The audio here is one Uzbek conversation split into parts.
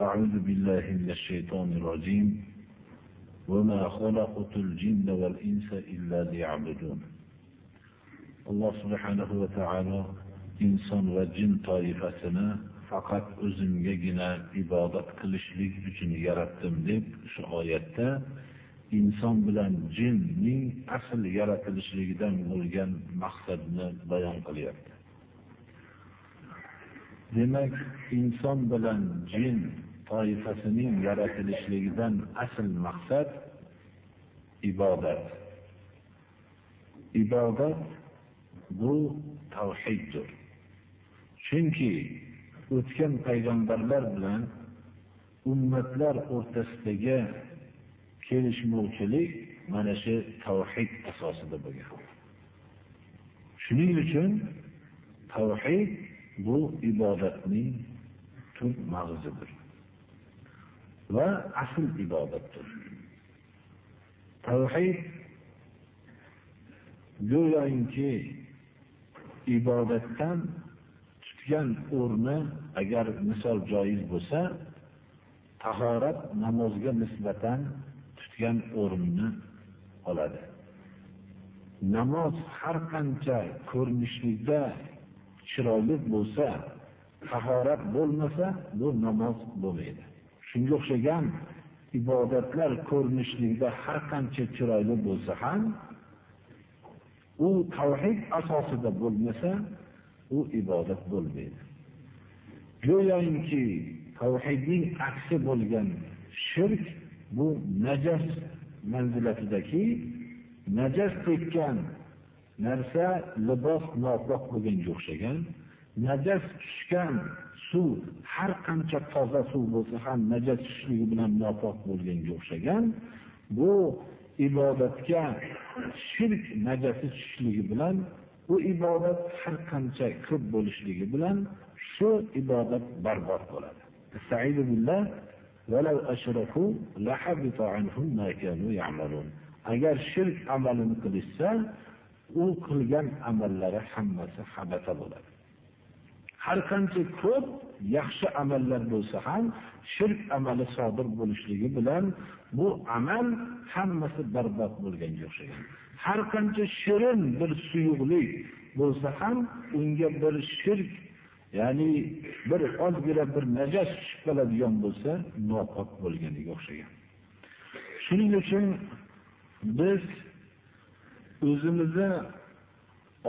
أعوذ بالله من الشيطان الرجيم وما خلقت الجن والإنس إلا ليعبدون alloh subhanahu va taolo inson va jin toifasini faqat o'zimgagina ibodat qilishlik uchun yaratdim deb shu oyatda inson bilan jinning asl yaratilishligidan bo'lgan maqsadni bayon qilyapti Demak inson bilan jin toifasining yaratilishligidan asl maqsad ibodat. Ibodat bu tavhiddir. Chunki o'tgan payg'ambarlar bilan ummatlar o'rtasidagi kelishmovchilik mana shu tavhid asosida bo'lgan. Shuning uchun tavhid bu ibodatning tub mag'zidir va asl ibodatdir. Tavhid go'yoki ibodatdan tutgan o'rni agar misol joiz bo'lsa tahorat namozga nisbatan tutgan o'rinni oladi. Namoz har qancha ko'rinishlikda chiroyli bo'lsa tahorat bo'lmasa bu namoz bo'lmaydi. Shunga o'xshagan ibodatlar ko'rinishlikda har qancha chiroyli bo'lsa ham u tavhid asosida bo'lmasa u ibodat bo'lmaydi. Go'yoki tavhidning aksi bo'lgan shirk bu najas manzilatidagi najas tekkan narsa libos nopok bo'lganga o'xshagan. Najas tushgan suv har qancha toza suv bo'lsa ham najas tushishligi bilan nopok bo'lganga o'xshagan. Bu ibodatga shirk najasi tushishligi bilan bu ibodat har qancha ko'p bo'lishligi bilan shu ibodat barbod bo'ladi. Agar shirk amalini qilishsa u qilgan amallari hammasi habata bo'ladi. Har qancha ko'p yaxshi amallar bo'lsa ham shirk amali sodir bo'lishligi bilan bu amal hammasi barbod bo'lganga o'xshagan. Har qancha shirin bir suyuqlik bo'lsa ham unga bir shirk ya'ni bir ozgina bir najas tushib qoladigan bo'lsa nopok bo'lganiga o'xshagan. Shuning uchun biz o'zimizni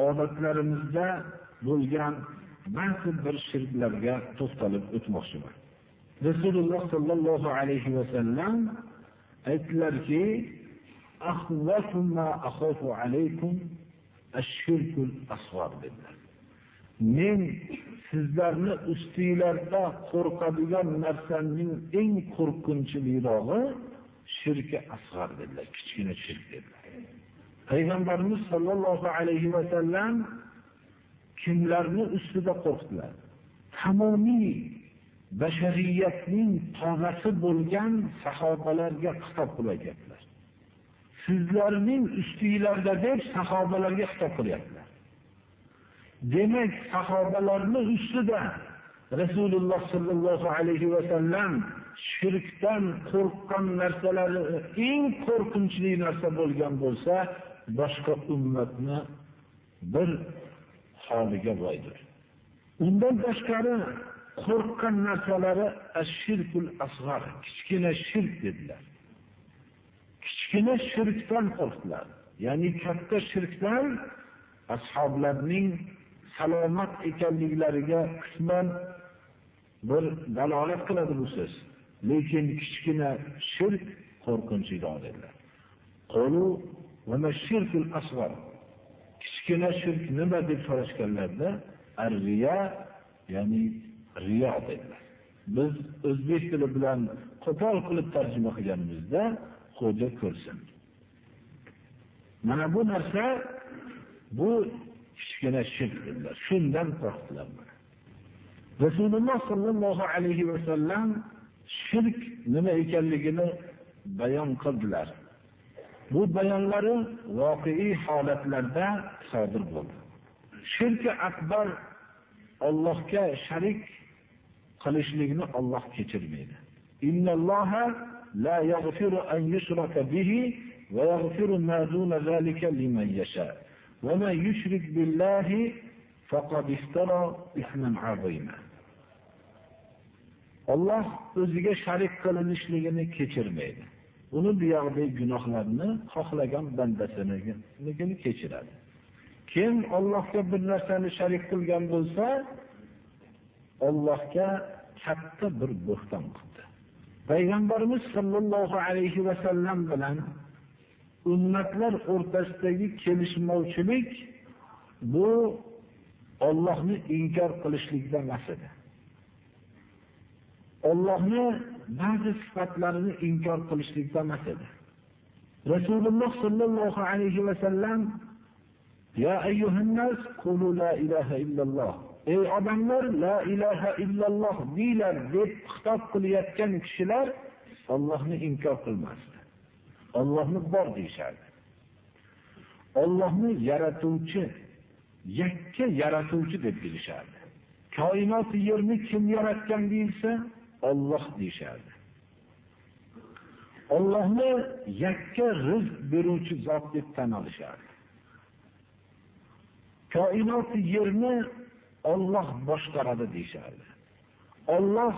odatlarimizda bo'lgan ba'zi bir shirklarga to'xtalib o'tmoqchiman. Rasululloh sollallohu alayhi vasallam aytdilarki men sizlarni ustingizda qo'rqadigan narsaning eng qo'rqinchlirog'i shirki asg'ar dedilar kichkina shirk dedilar. Payg'ambarimiz sollallohu alayhi vasallam kimlarni ustida qo'rqdilar? Tamomiy bashariyatning tog'asi bo'lgan sahobalarga xitob qilib aytyaptilar sizlarning ustinglarda deb sahobalarga xitob qilyaptilar. Demak sahobalarni ustida rasululloh sollallohu alayhi vasallam shirkdan qo'rqqan narsalari eng qo'rqinchli narsa bo'lgan bo'lsa boshqa ummatni bir holiga boydir. undan tashqari qo'rqqan narsalari ash-shirkul asghar, kichkina shirk dedilar. Kichkina shirkdan qo'rqdilar. Ya'ni katta shirkdan ashablarning salomat ekanliklariga qisman bir dalolat qiladi bu so'z lekin kichkina shirk qo'rqinchliroq dedilar. Kichkina shirk nima deb so'rashganlarida ar-riya ya'ni riyo dedilar. Biz o'zbek tili bilan qo'pol qilib tarjima qilganimizda xo'ja ko'rsin. Mana bu narsa bu kichkina shirk dedilar. Shundan qo'rqdilar. Rasululloh sollallohu alayhi vasallam shirk nima ekanligini bayon qildilar. Bu bayonlari voqei holatlarda sodir bo'ldi. Shirki akbar Allohga sharik qilishlikni Alloh kechirmaydi. Innalloha la yaghfiru an yushraka bihi va yaghfiru ma duna zalika liman yasha. Va man yushrik billahi faqad iftara isman azima. Alloh o'ziga sharik qilinishligini kechirmaydi. Uni bu yoqdagi gunohlarni xohlagan bandasinigini kechiradi. Kim Allohga bir narsani sharik qilgan bo'lsa, Allohga katta bir bo'xton qildi. Payg'ambarimiz sollallohu alayhi vasallam bilan ummatlar o'rtasidagi kelishmovchilik bu Allohni inkor qilishlikdan emas edi. Allohni ba'zi sifatlarini inkor qilishlikda emas edi. Rasululloh sollallohu alayhi va sallam Ya ayyuhan nas qulu la ilaha illalloh. Ey odamlar la ilaha illalloh deylar deb xitob qilayotgan kishilar Allohni inkor qilmasdi. Allohni bor deyshardi. Allohni yaratuvchi, yakka yaratuvchi deb bilishardi. Koinot yerni kim yaratgan deyilsa, Alloh deyishardi. Allohni yakka rizq beruvchi zot deb tan olishardi. Koinot yerni Alloh boshqaradi deyishardi. Alloh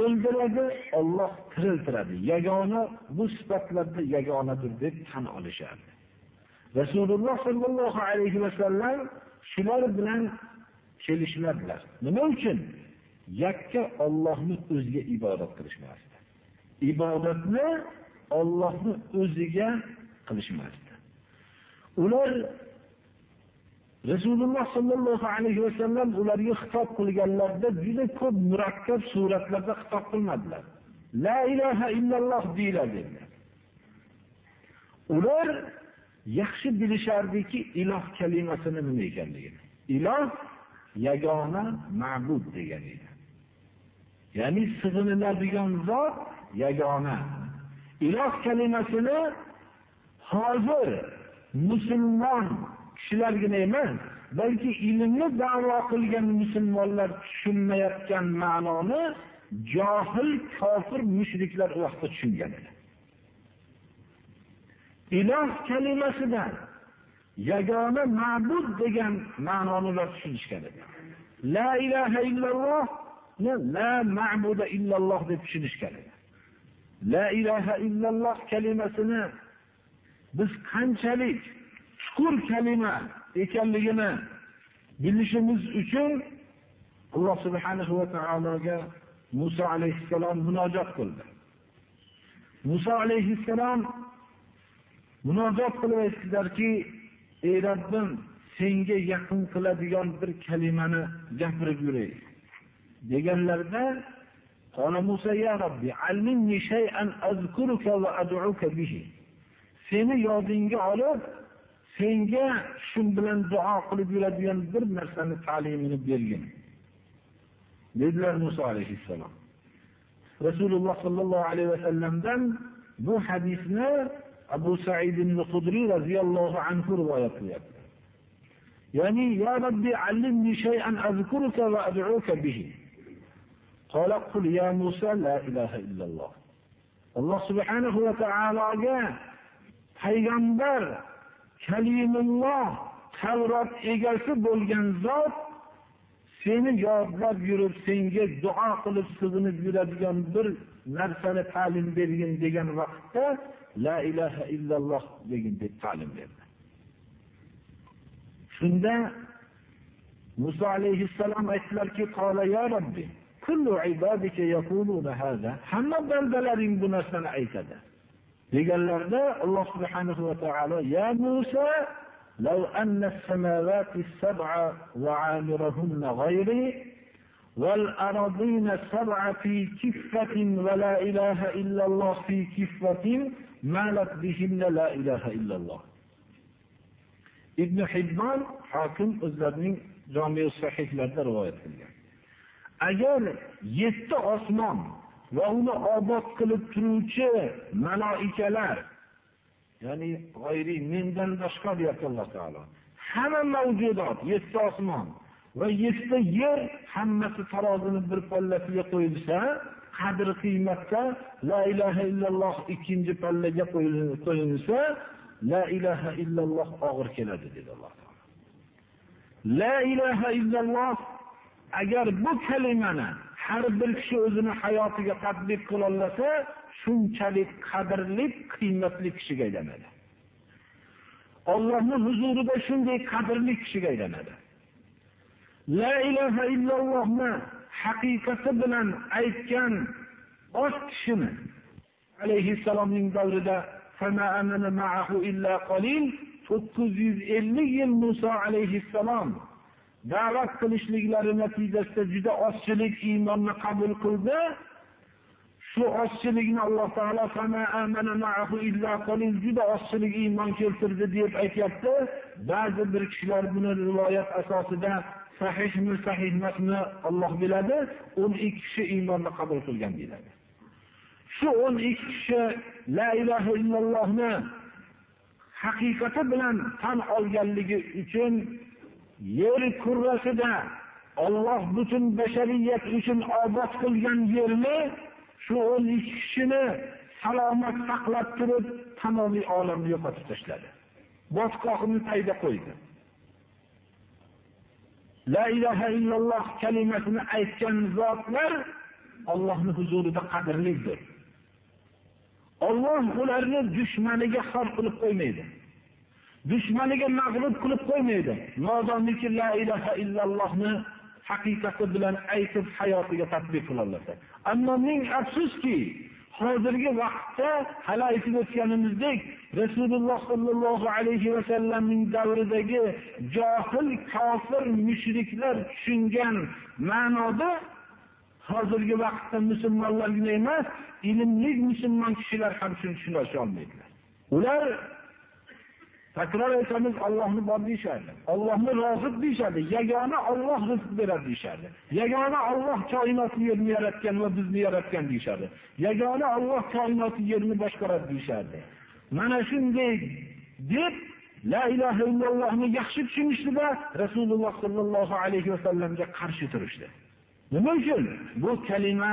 o'ldiradi, Alloh tiriltiradi. Yagona bu sifatlarda yagonadir deb tan olishardi. Rasululloh sollallohu alayhi vasallam shular bilan kelishmadilar. Nima uchun? Yakka Allohni o'ziga ibodat qilishmasdi. Ibodatni Allohni o'ziga qilishmasdi. Ular Rasululloh sollallohu alayhi va sallam ularga xitob qilganlarda juda ko'p murakkab suratlarda xitob qilmadilar. La ilaha illalloh deylar. Ular yaxshi bilishardiki, iloh kalimasini nima ekanligini. Iloh yagona ma'bud degan edi. Ya'ni sig'iniladigan zot yagona. Iloh kalimasini hozir musulmon kishilargina emas, balki ilmni da'vo qilgan musulmonlar tushunmayotgan ma'noni johil, kofir, mushriklar vaqtda tushungan edi. Iloh kalimasidan yagona ma'bud degan ma'noni ular tushunishgan edi. La ilaha illalloh la ma'buda illalloh deb tushunish kerak La ilaha illalloh kalimasini biz qanchalik chuqur kalima ekanligini bilishimiz uchun Alloh subhanahu va taologa Musa alayhissalom munojat qildi. Musa alayhissalom munojat qilib aytdilarki, ey Rabbim, senga yaqin qiladigan bir kalimani gapirib yuray. Deganlarda Qala Musa ya Robbi, allimni shay'an azkuruka va ad'uka bihi. Seni yodingga olib, senga shu bilan duo qilib yuradigan bir narsani ta'limini bergin. Dedilar Musa alayhissalom. Rasululloh sallallohu alayhi va sallamdan bu hadisni Abu Sa'id al-Khudri radhiyallohu anhu rivoyat qilyapti. Ya'ni ya Robbi allimni shay'an azkuruka va ad'uka bihi. Qala qul ya Musa la ilaha illalloh. Alloh subhanahu va taologa payg'ambar kalimulloh Tavrot egasi bo'lgan zot seni yodlab yurib, senga duo qilib sig'inib yuradigan bir narsani ta'lim bergin degan vaqtda la ilaha illalloh degin deb ta'lim berdi. Shunda Musa alayhissalom aytlarki, "Qola ya Rabbi" kullu ibadika yaquluna hada. Hamma bandalaring bu narsani aytadi. deganlarda Alloh subhanahu va taolo ya Musa لو أن السماوات السبع وعامرهن غيري والأرضين السبع في كفة ولا إله إلا الله في كفة مالت بهن لا إله إلا الله ibn hibbon hokim o'zlarining jomi sahihlarida rivoyat qilgan Agar yetti osmon va uni obod qilib turuvchi maloikalar ya'ni g'oyriy mendan boshqa deyapti alloh taolo hamma mavjudot yetti osmon va yettita yer hammasi tarozini bir pallasiga qo'yilsa qadr qiymatda la ilaha illalloh ikkinchi pallaga qo'yilsa la ilaha illalloh og'ir keladi dedi alloh taolo. La ilaha illalloh agar bu kalimani har bir kishi o'zini hayotiga tadbiq qilolasa shunchalik qadrli qiymatli kishiga aylanadi. Ollohni huzurida shunday qadrli kishiga aylanadi. La ilaha illallohni haqiqati bilan aytgan oz kishini alayhissalomning davrida to'qqiz yuz ellik yil muso alayhissalom da'vat qilishliklari natijasida juda ozchilik iymonni qabul qildi. Shu ozchilikni alloh taolo juda ozchilik iymon keltirdi deb aytyapti. Ba'zi bir kishilar buni rivoyat asosida sahihmi sahih emasmi olloh biladi. O'n ikki kishi iymonni qabul qilgan deyiladi. Shu o'n ikki kishi la ilaha illallohni haqiqati bilan tan olganligi uchun yer kurrasida olloh butun bashariyat uchun obod qilgan yerni shu o'n ikki kishini salomat saqlab turib tamomiy olamni yo'qotib tashladi. Botqoqni tagida qo'ydi. La ilaha illalloh kalimasini aytgan zotlar ollohni huzurida qadrlidir. Olloh ularni dushmaniga xor qilib qo'ymaydi. Dushmaniga mag'lub qilib qo'ymaydi. Modomiki la ilaha illallohni haqiqati bilan aytib hayotiga tadbiq qilolmasa ammo ming afsuski hozirgi vaqtda hali aytib o'tganimizdek rasululloh sollallohu alayhi vasallamning davridagi johil kofir mushriklar tushungan ma'noda hozirgi vaqtda musulmonlargina emas ilmli musulmon kishilar ham shuni tushuna olmaydilar. Ular takror aytamiz ollohni bor deyishardi ollohni roziq deyishadi. Yagona Alloh rizq beradi deyishardi yagona Alloh koinotni yerni yaratgan va bizni yaratgan deyishadi. Yagona Alloh koinotni yerni boshqaradi deyishardi mana shunday deb la ilaha illallohni yaxshi tushunishda rasululloh sollallohu alayhi vasallamga qarshi turishdi. Nima uchun? Bu kalima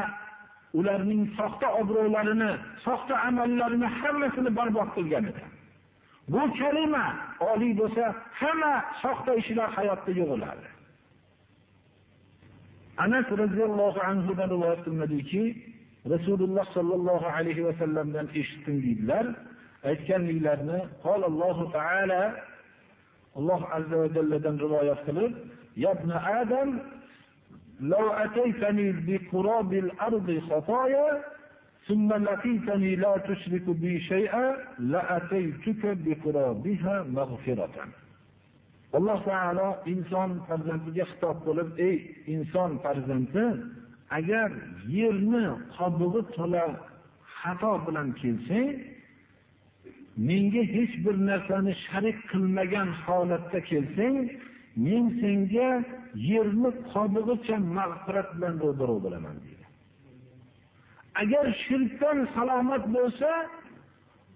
ularning soxta obro'larini soxta amallarini hammasini barbod qilgan edi. Bu kalima oliy bo'lsa, hamma soxta ishlar hayotda yo'qiladi. Anas roziyallohu anhu dan rivoyat qilinadiki, Rasululloh sollallohu alayhi va sallamdan eshitdim deydilar, aytganliklarini qolallohu taala Alloh azza va jalladan rivoyat qilib, "Yabna Adam, law ataytani bi qurabil ardi khataaya ثم لقيتني لا تشرك بي شيئا لأتيتك بقرابها مغفرة alloh taolo inson farzandiga xitob qilib ey inson farzandi agar yerni qobig'i to'la xato bilan kelsang menga hech bir narsani sharik qilmagan holatda kelsang men senga yerni qobig'icha mag'firat bilan ro'baro bo'laman deydi Agar shirkdan salomat bo'lsa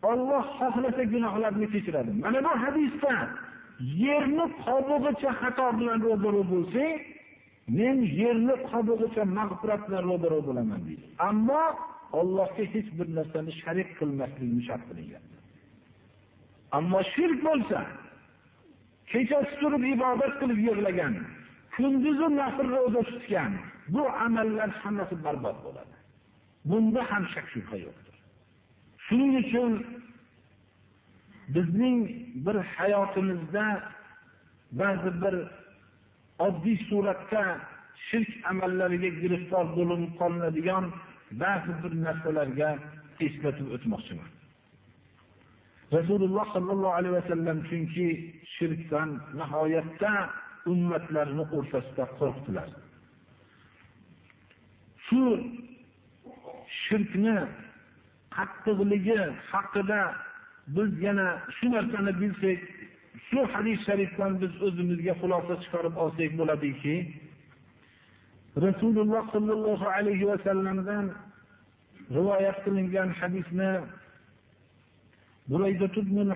Alloh xohlasa gunohlarni kechiradi. Mana bu hadisda yerni qobig'icha xato bilan ro'baro bo'lsang men yerni qobig'icha mag'firat bilan ro'baro bo'laman deydi. Ammo Allohga hech bir narsani sharik qilmaslikni shart qilingan. Ammo shirk bo'lsa kechasi turib ibodat qilib yig'lagan kunduzi nafr ro'za tutgan bu amallar hammasi barbod bo'ladi. Bunda ham shak shubha yo'qdir. Shuning uchun bizning bir hayotimizda ba'zi bir oddiy suratda shirk amallariga giriftor bo'linib qolinadigan ba'zi bir narsalarga eslatib o'tmoqchiman. Rasululloh sollallohu alayhi vasallam chunki shirkdan nihoyatda ummatlarni o'rtasida qo'rqdilar. Shu shirkni qattiqligi haqida biz yana shu narsani bilsak shu hadis sharifdan biz o'zimizga xulosa chiqarib olsak bo'ladiki rasululloh sollallohu alayhi vasallamdan rivoyat qilingan hadisni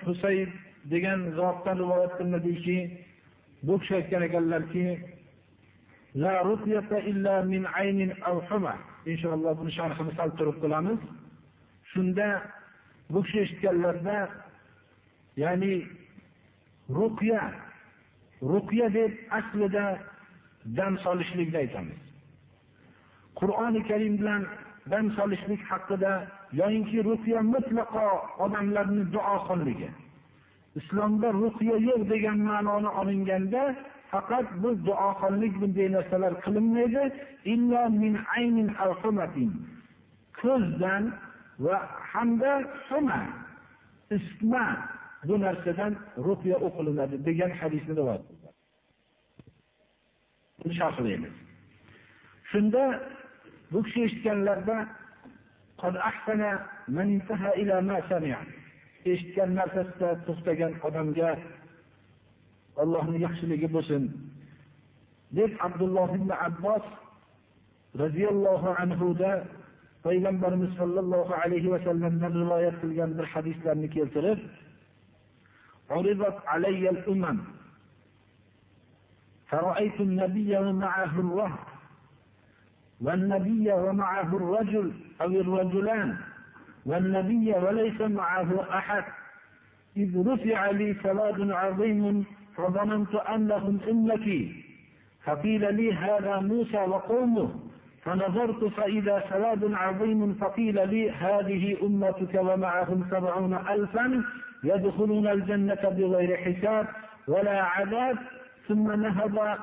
husayd degan zotdan rivoyat qilinadiki bu kishi aytgan ekanlarki inshaalloh buni sharhini sal turib qilamiz shunda bu kishi eshitganlarda ya'ni ruqya ruqya deb aslida dam solishlikni aytamiz qur'oni karim bilan dam solishlik haqida yoyinki ruqya mutlaqo odamlarni duoxonligi islomda ruqya yo'q degan ma'noni olinganda faqat bu duoxonlik bunday narsalar qilinmaydi. Ko'zdan va hamda suma isma bu narsadan ruqya o'qilinadi degan hadisni rivoyat sharhlaymiz shunda bu kishi eshitganlarda eshitgan narsasida to'xtagan odamga allohni yaxshiligi bo'lsin deb abdulloh ibn abbos roziyallohu anhuda payg'ambarimiz sollallohu alayhi vasallamdan rivoyat qilgan bir hadislarni keltirib عرضت علي الأمم فرأيت النبي ومعه الرهط والنبي ومعه الرجل أو الرجلان والنبي وليس معه أحد إذ رفع لي سواد عظيم فظننت أنهم أمتي فقيل لي هذا موسى وقومه فنظرت فإذا سواد عظيم فقيل لي هذه أمتك ومعهم سبعون ألفا يدخلون الجنة بغير حساب ولا عذاب ثم نهض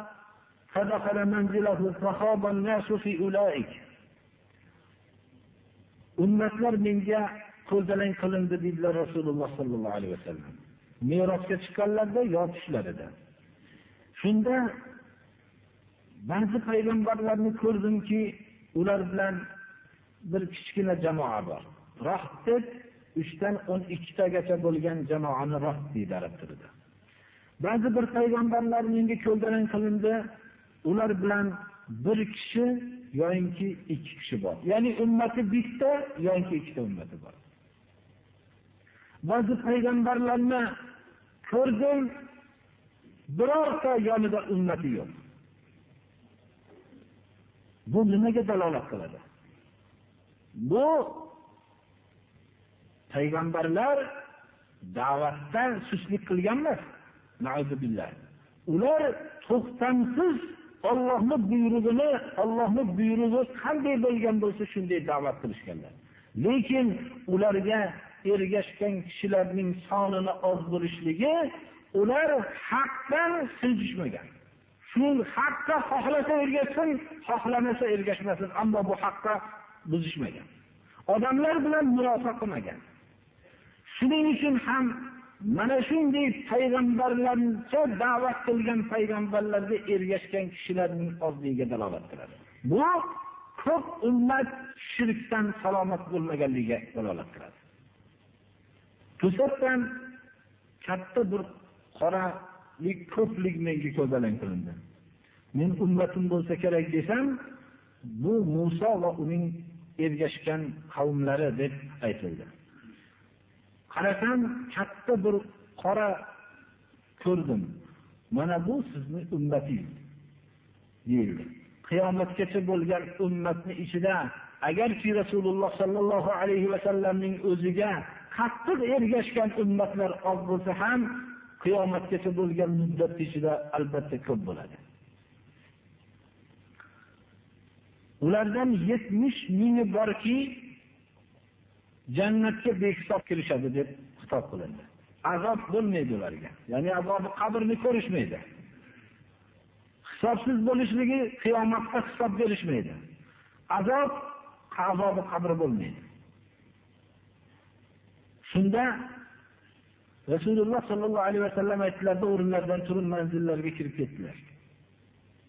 فدخل منزله فخاض الناس في أولئك. ummatlar menga ko'ldalang qilindi deydilar rasululloh sollallohu alayhi vasallam merosga chiqqanlarida yo tushlarida shunda ba'zi payg'ambarlarni ko'rdimki ular bilan bir kichkina jamoa bor. Roht deb 3 dan 12 tagacha bo'lgan jamoani rost deydi arab tilida ba'zi bir payg'ambarlar menga ko'ldalang qilindi ular bilan bir kishi yoyinki ikki kishi bor. Ya'ni ummati bitta yoyinki ikkita ummati bor. Ba'zi payg'ambarlarni ko'rdim birorta yonida ummati yo'q. Bu nimaga dalolat qiladi? Bu payg'ambarlar da'vatdan sustlik qilgan emas. Ular to'xtamsiz ollohni buyrug'ini ollohni buyrug'i qanday bo'lgan bo'lsa shunday da'vat qilishganlar. Lekin ularga ergashgan kishilarning sonini oz bo'lishligi ular haqdan siljishmagan shu haqqa xohlasa ergashsin xohlamasa ergashmasin ammo bu haqqa buzishmagan. Odamlar bilan murosa qilmagan. Shuning uchun ham mana shunday payg'ambarlarcha da'vat qilgan payg'ambarlarga ergashgan kishilarning ozligiga dalolat qiladi. Bu ko'p ummat shirkdan salomat bo'lmaganligiga dalolat qiladi. To'satdan katta bir qoralik ko'plik menga ko'zalang qilindi. Men ummatim bo'lsa kerak desam bu muso va uning ergashgan qavmlari deb aytildi. Qarasam katta bir qora ko'rdim. Mana bu sizni ummatingiz deyildi. Qiyomatgacha bo'lgan ummatni ichida agarki rasululloh sollallohu alayhi vasallamning o'ziga qattiq ergashgan ummatlar oz bo'lsa ham qiyomatgacha bo'lgan muddat ichida albatta ko'p bo'ladi. Ulardan yetmish mingi borki jannatga behisob kirishadi deb xitob qilindi. Azob bo'lmaydi ularga. Ya'ni azobi qabrni ko'rishmaydi. Hisobsiz bo'lishligi qiyomatda hisob berishmaydi. Azob azobi qabri bo'lmaydi. Shunda rasululloh sollallohu alayhi vasallam aytdilarda o'rinlaridan turib manzillariga kirib ketdilar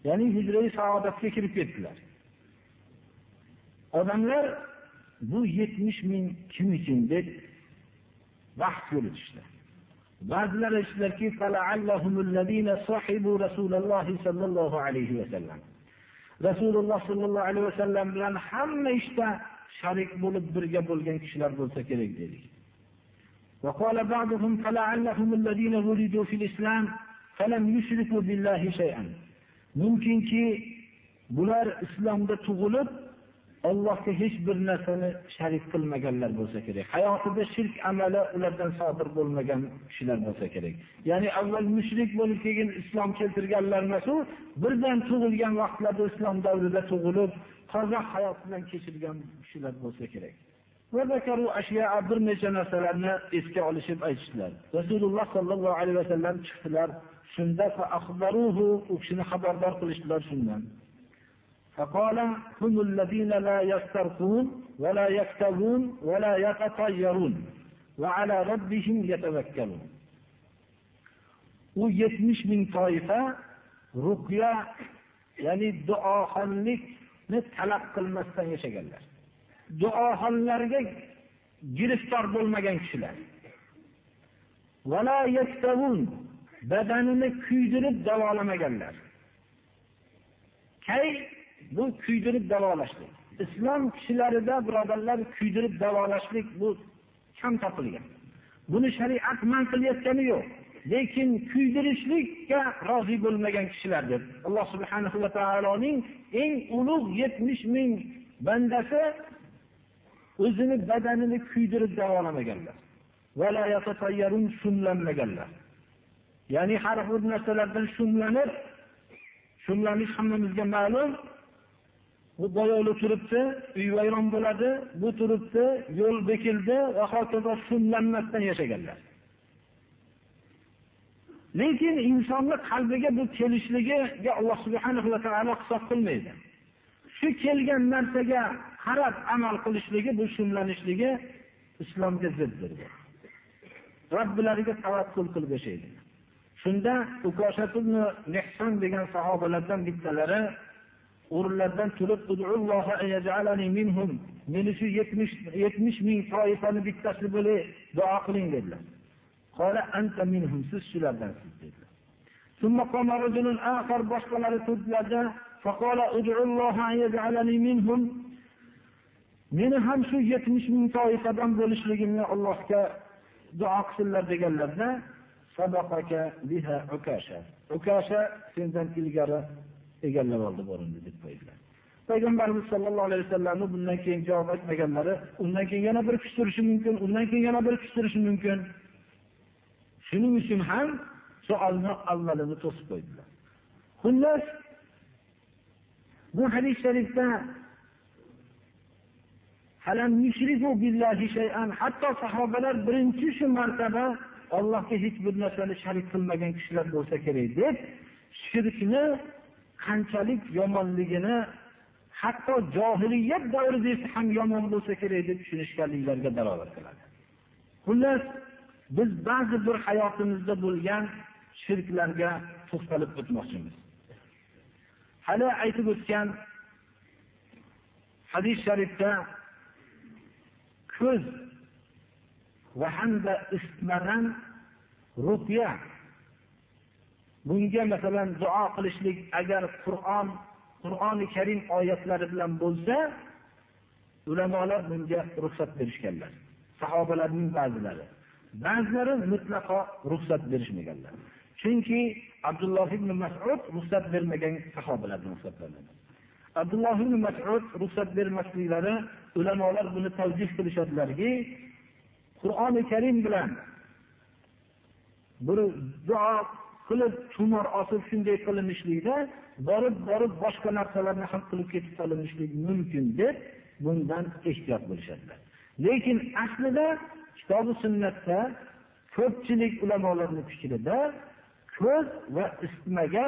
ya'ni hijrai saodatga kirib ketdilar odamlar bu yetmish ming kim uchun deb bahs yuritishdi ba'zilar aytishdilarki rasululloh sollallohu alayhi vasallam bilan hamma ishda sharik bo'lib birga bo'lgan kishilar bo'lsa kerak dedik وقال بعضهم فلعلهم الذين ولدوا في الإسلام فلم يشركوا بالله شيئا mumkinki bular islomda tug'ilib Allohga hech bir narsani sharik qilmaganlar bo'lsa kerak. Hayotida shirk amali ulardan sodir bo'lmagan kishilar bo'lsa kerak. Ya'ni avval mushrik bo'lib keyin islom keltirganlar emas u, birdan tug'ilgan vaqtlarda islom davrida tug'ilib, qozoq hayot bilan kechirgan kishilar bo'lsa kerak. Va zakaru ashya bir necha narsalarni esga olishib aytishdilar. Rasululloh sollallohu alayhi vasallam chiqdilar, shunda fa akhbaruhu u kishini xabardor qilishdilar shundan. فقال هم الذين لا يسترقون ولا يكتبون ولا يتطيرون وعلى ربهم يتوكلون u yetmish ming toifa ruqya ya'ni duoxonlikni talab qilmasdan yashaganlar duoxonlarga giriftor bo'lmagan kishilar. Badanini kuydirib davolamaganlar. Kay bu kuydirib davolashlik? Islom kishilarida birodarlar kuydirib davolashlik bu kam topilgan. Buni shariat man qilayotgani yo'q. Lekin kuydirishlikka rozi bo'lmagan kishilardir alloh subhanahu va taoloning eng ulug' yetmish ming bandasi o'zini badanini kuydirib davolamaganlar. Shumlanmaganlar. Ya'ni har xil narsalardan shumlanib shumlanish hammamizga ma'lum. Bu boyovli turibdi uy vayron bo'ladi bu turibdi yo'l bekildi va hokazo shumlanmasdan yashaganlar. Lekin insonni qalbiga bu kelishligiga alloh subhanahu va taolo hisob qilmaydi. Shu kelgan narsaga qarab amal qilishligi bu shumlanishligi islomga ziddir robbilariga tavakkul qilib yashaydi. Shunda degan sahobalardan bittalari o'rinlaridan turib meni shu yetmish ming toifani bittasi bo'lay duo qiling dedilar. Siz shulardansiz dedilar. Boshqalari turdilarda meni ham shu yetmish ming toifadan bo'lishligimni allohga duo qilsinlar deganlarda sendan ilgari egallab oldi o'rinni deb qo'ydilar. Payg'ambarimiz sollallohu alayhi vasallamni bundan keyin javob aytmaganlari undan keyin yana bir kishi turishi mumkin undan keyin yana bir kishi turishi mumkin. Shuning uchun ham savolni avvalini to'sib qo'ydilar. Xullas bu hadis sharifda hatto sahobalar birinchi shu martaba Allohga hech bir narsani sharik qilmagan kishilar bo'lsa kerak deb shirkni qanchalik yomonligini hatto johiliyat davrida ham yomon bo'lsa kerak deb tushunishganliklariga dalolat qiladi. Xullas biz ba'zi bir hayotimizda bo'lgan shirklarga to'xtalib o'tmoqchimiz. Hali aytib o'tgan hadis sharifda ko'z va hamda isitmadan ruqya. Bunga masalan duo qilishlik agar qur'on qur'oni karim oyatlari bilan bo'lsa ulamolar bunga ruxsat berishganlar. Sahobalarning ba'zilari. Ba'zilari mutlaqo ruxsat berishmaganlar. Chunki abdulloh ibn masud ruxsat bermagan sahobalardan hisoblanadi abdulloh ibn masud ruxsat bermasliklari ulamolar buni tavjih qilishadilarki qur'oni karim bilan bir duo qilib tumor osib shunday qilinishlikda borib borib boshqa narsalarni ham qilib ketib qolinishlik mumkin deb bundan ehtiyot bo'lishadilar. Lekin aslida kitobi sunnatda ko'pchilik ulamolarni fikrida ko'z va isitmaga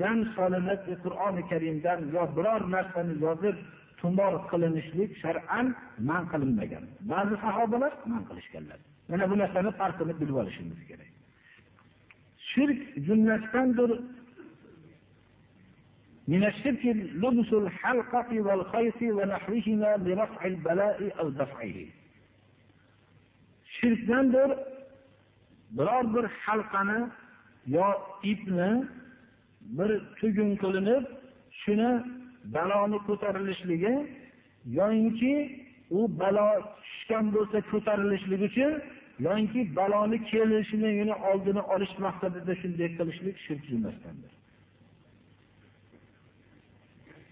dam solinib qur'oni karimdan yo biror narsani yozib tumor qilinishlik shar'an man qilinmagan ba'zi sahobalar man qilishganlar mana bu narsani farqini bilib olishimiz kerak shirk jumlasidandir من الشرك لبس الحلقة والخيط ونحوهما لرفع البلاء أو دفعه shirkdandir biror bir halqani yo ipni bir tugun qilinib shuni baloni ko'tarilishligi yoyinki u balo tushgan bo'lsa ko'tarilishligi uchun yoyinki baloni kelishini oldini olish maqsadida shunday qilishlik shirk jumlasidandir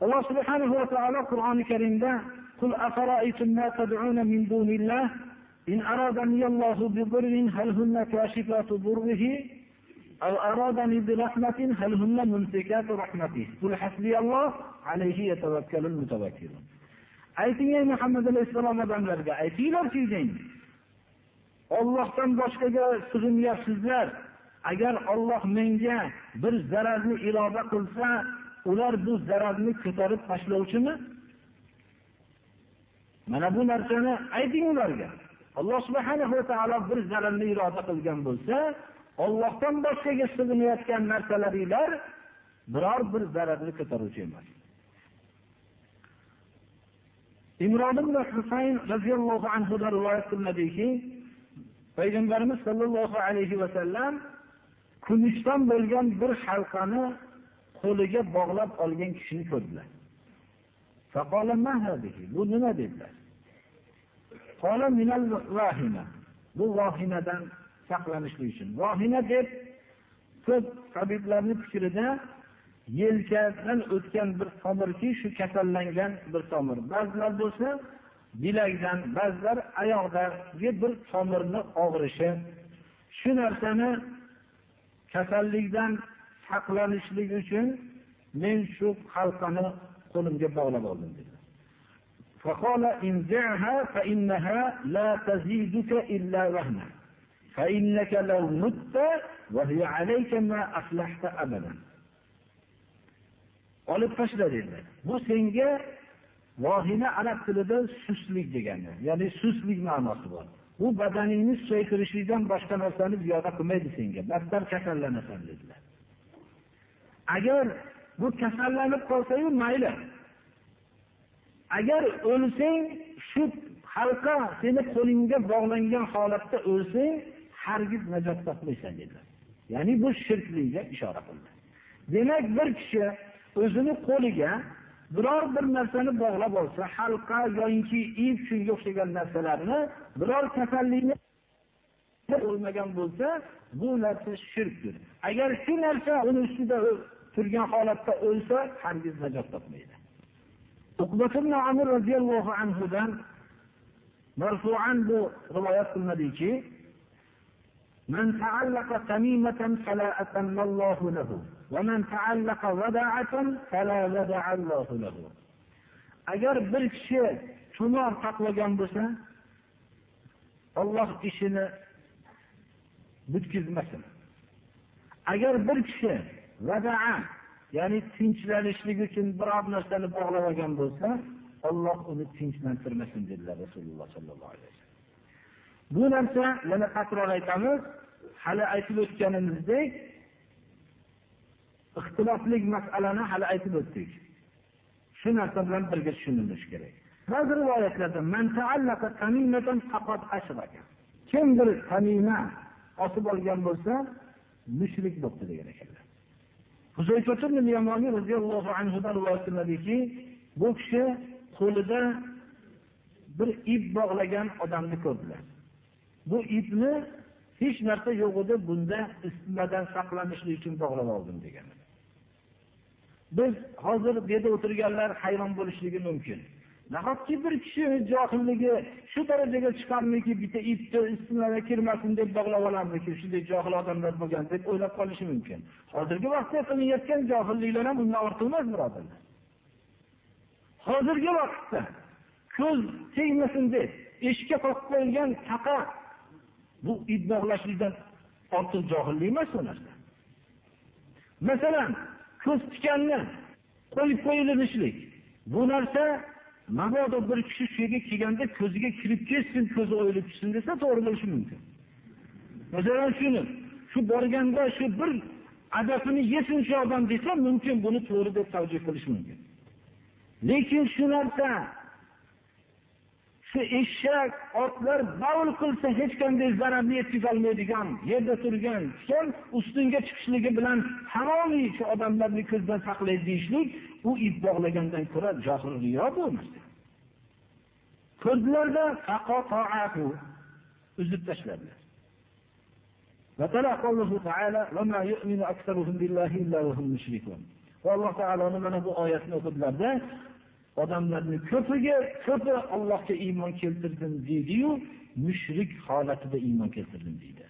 alloh subhanahu va taolo qur'oni karimda قل أفرأيتم ما تدعون من دون الله إن أرادني الله بضر هل هن كاشفات ضره أو أرادني برحمة هل هن ممسكات رحمته قل حسبي الله عليه يتوكل المتوكلون ayting ey muhammad alayhissalom odamlarga aytinglarki deng ollohdan boshqaga sig'inyapsizlar agar olloh menga bir zararni iroda qilsa ular bu zararni ko'tarib tashlovchimi mana bu narsani ayting ularga alloh subhanahu va taolo bir zararni iroda qilgan bo'lsa Allohdan boshqaga sig'inayotgan narsalaringlar biror bir zararni ko'taruvchi emas. Imron ibn husayn roziyallohu anhudan rivoyat qilinadiki payg'ambarimiz sollallohu alayhi vasallam kunishdan bo'lgan bir halqani qo'liga bog'lab olgan kishini ko'rdilar. Bu nima? dedilar. Bu vohinadan saqlanishlik uchun vohina deb ko'p tabiblarni fikrida yelkadan o'tgan bir tomirki shu kasallangan bir tomir ba'zilar bo'lsa bilakdan ba'zilar oyoqdagi bir tomirni og'rishi shu narsani kasallikdan saqlanishlik uchun men shu halqani qo'limga bog'lab oldim dedi فقال انزعها فإنها لا تزيدك إلا وهنا فإنك لو مت وهي عليك ما أفلحت أبدا olib tashla dedilar bu senga vohina arab tilida suslik degani ya'ni suslik ma'nosi bor bu badaningni susaytirishlikdan boshqa narsani ziyoda qilmaydi senga battar kasallanasan dedilar agar bu kasallanib qolsayu mayli agar o'lsang shu halqa seni qo'lingga bog'langan holatda o'lsang hargiz najot topmaysan dedilar. Ya'ni bu shirkliga ishora qildi. Demak bir kishi o'zini qo'liga biror bir narsani bog'lab olsa halqa yoyinki ip shunga o'xshagan narsalarni biror kasallikni bo'lmagan bo'lsa bu narsa shirkdir. Agar shu narsa uni ustida turgan holatda o'lsa hargiz najot topmaydi. Amir roziyallohu anhudan marfuan bu rivoyat qilinadiki من تعلق تميمة فلا أتم الله له ومن تعلق وداعة فلا ودع الله له agar bir kishi tumor taqlagan bo'lsa olloh ishini bitkazmasin agar bir kishi vadaa ya'ni tinchlanishlik uchun biror narsani bog'lab olgan bo'lsa olloh uni tinchlantirmasin dedilar rasululloh sollallohu alayhi vasallam bu narsa yana takror aytamiz hali aytib o'tganimizdek ixtilofli masalani hali aytib o'tdik. Shu narsa bilan birga tushunilishi kerak. Ba'zi rivoyatlarda kim bir tamima osib olgan bo'lsa mushrik bo'libdi degan ekanlar. Roziyallohu anhudan rivoyat qilinadiki bu kishi qo'lida bir ip bog'lagan odamni ko'rdilar. Bu ipni hech narsa yo'q edi bunda isitmadan saqlanishlik uchun bog'lab oldim degan. Biz hozir bu yerda o'tirganlar hayron bo'lishligi mumkin. Nahotki bir kishi johilligi shu darajaga chiqarmiki bitta ipni isitmaga kirmasin deb bog'lab olarmiki shunday johil odamlar bo'lgan deb o'ylab qolishi mumkin. Hozirgi vaqtda qilinayotgan johilliklar ham undan ortiq emas birodarlar. Hozirgi vaqtda ko'z tegmasin deb eshikka qo'yib qo'yilgan taqa bu idmoqlashlikdan ortiq johillik emas bu narsa. Masalan ko'z tikanni qo'yib qo'yilinishlik bu narsa mabodo bir kishi shu yerga kelganda ko'ziga kirib ketsin ko'zi o'yilib tushsin desa to'g'ri bo'lishi mumkin. Masalan shuni shu borganda shu bir adasini yesin shu odam desa mumkin buni to'g'ri deb tavjih qilish mumkin. Lekin shu narsa eshak otlar bavul qilsa hech qanday zararni yetkazolmaydigan yerda turgan tikan ustingga chiqishligi bilan tamomiy shu odamlarni ko'zdan saqlaydi deyishlik u ip bog'lagandan ko'ra johilroq bu narsa ko'rdilarda uzib tashladilar. Va alloh taoloni mana bu oyatini o'qidilarda odamlarni ko'piga ko'pi Allohga iymon keltirdim deydi-yu, mushrik holatida iymon keltirdim deydi.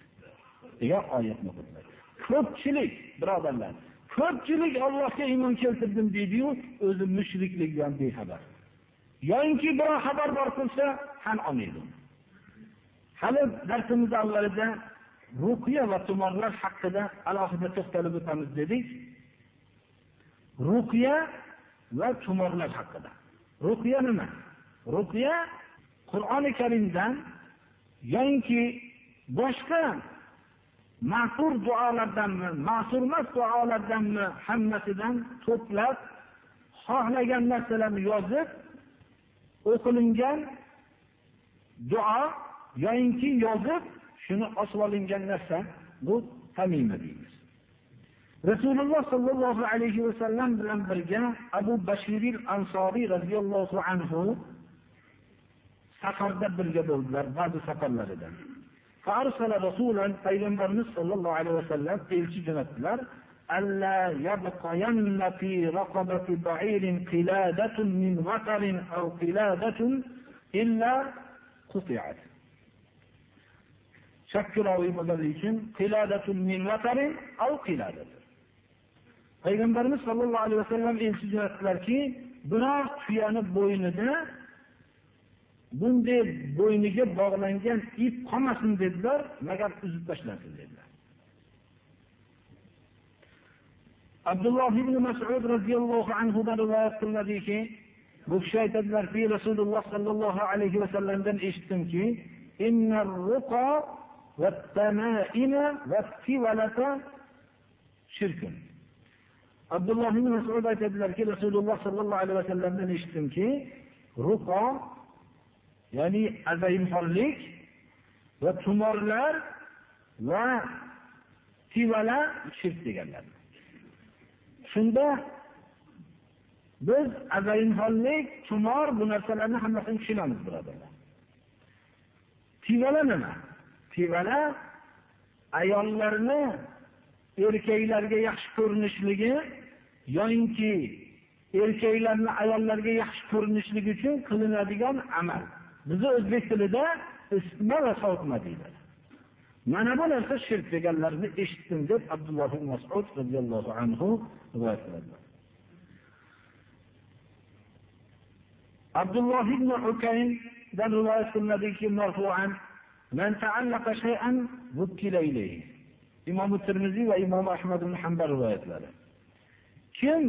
degan oyatni o'qidilar. Ko'pchilik birodarlar, ko'pchilik Allohga iymon keltirdim deydi-yu, o'zi mushriklikdan bexabar. yoinki biror xabar bor qilsa ham olmaydi. Hali darsimiz avvalida ruqya va tumorlar haqida alohida to'xtalib o'tamiz dedik. Ruqya va tumorlar haqida. Ruqya nima? Ruqya Qur'oni Karimdan yanki boshqa ma'sur duolardanmi, ma'sur emas duolardanmi hammasidan to'plab xohlagan narsalarni yozib o'qilingan duo yanki yozib shuni osib olingan narsa bu tamima deymiz. Rasululloh sollallohu alayhi vasallam bilan birga abu bashiril ansoriy roziyallohu anhu safarda birga bo'ldilar ba'zi safarlarida payg'ambarimiz sollallohu alayhi vasallam elchi jo'natdilar ألا يبقين في رقبة بعير قلادة من وتر أو قلادة إلا قطعت شكر أو قلادة من وتر أو قلادة payg'ambarimiz sollallohu alayhi vasallam elchi jo'natdilarki biror tuyani bo'ynida bunday bo'yniga bog'langan ip qolmasin dedilar magar uzib tashlansin dedilar. Abdulloh ibn masud roziyallohu anhudan rivoyat qilinadiki bu kishi aytadilarki rasululloh sollallohu alayhi vasallamdan eshitdimki shirkun. Abdulloh ibn masud aytadilarki rasululloh sollallohu alayhi vasallamdan eshitdimki ruqo ya'ni azayimxonlik va tumorlar va tivala shirk deganlar. Shunda biz azayimxonlik tumor bu narsalarni hammasini tushunamiz birodarlar. Tivala nima? Tivala ayollarni erkaklarga yaxshi ko'rinishligi yoyinki erkaklarni ayollarga yaxshi ko'rinishligi uchun qilinadigan amal. Bizni o'zbek tilida isma va sotma deyiladi. Mana bu narsa shirk deganlarini eshitdim deb abdulloh ibn masud roziyallohu anhu rivoyat qiladilar abdulloh ibn hukayndan rivoyat qilinadiki marfuan man ta'allaqa shay'an vukkila ilayhi. Imom termiziy va imom ahmad ibn hanbal rivoyatlari. Kim